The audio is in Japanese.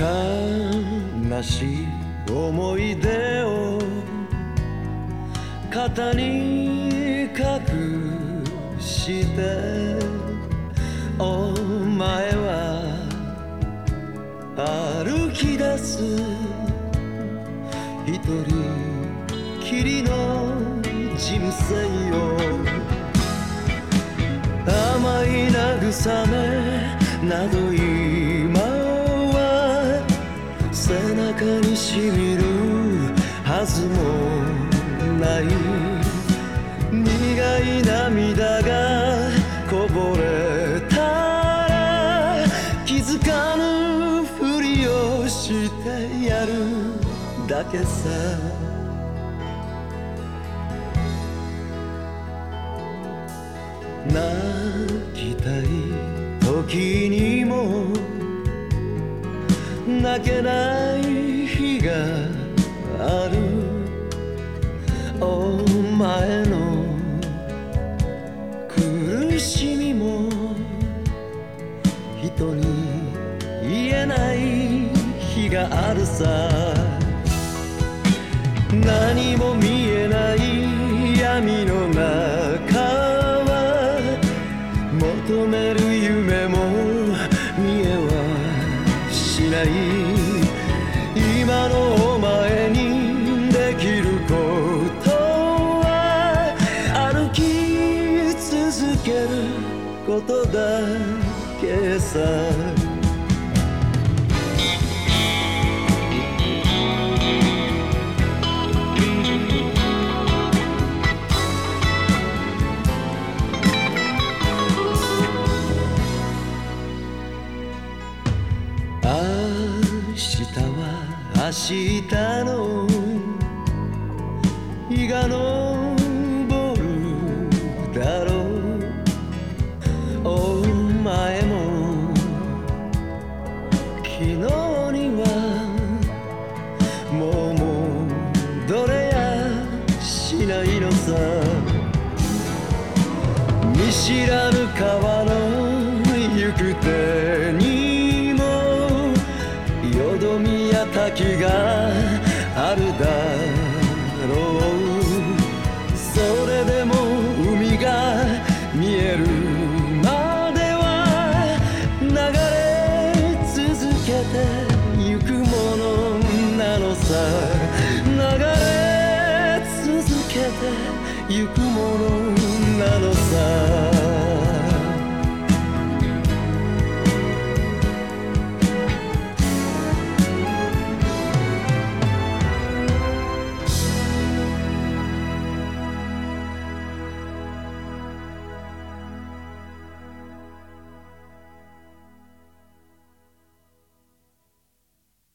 悲しい思い出を肩に隠してお前は歩き出す一人きりの人生を甘い慰めなど今は背中にしみるはずもない苦い涙がこぼれたら気づかぬふりをしてやるだけさ。泣きたい時に泣けない日がある。お前の苦しみも人に言えない日があるさ。何も見えないきることは歩き続けることだけさ。明日は明日の日が昇るだろう。お前も昨日にはもう戻れやしないのさ。見知らぬ川の行く手にもよどみや滝があるだ。ろう you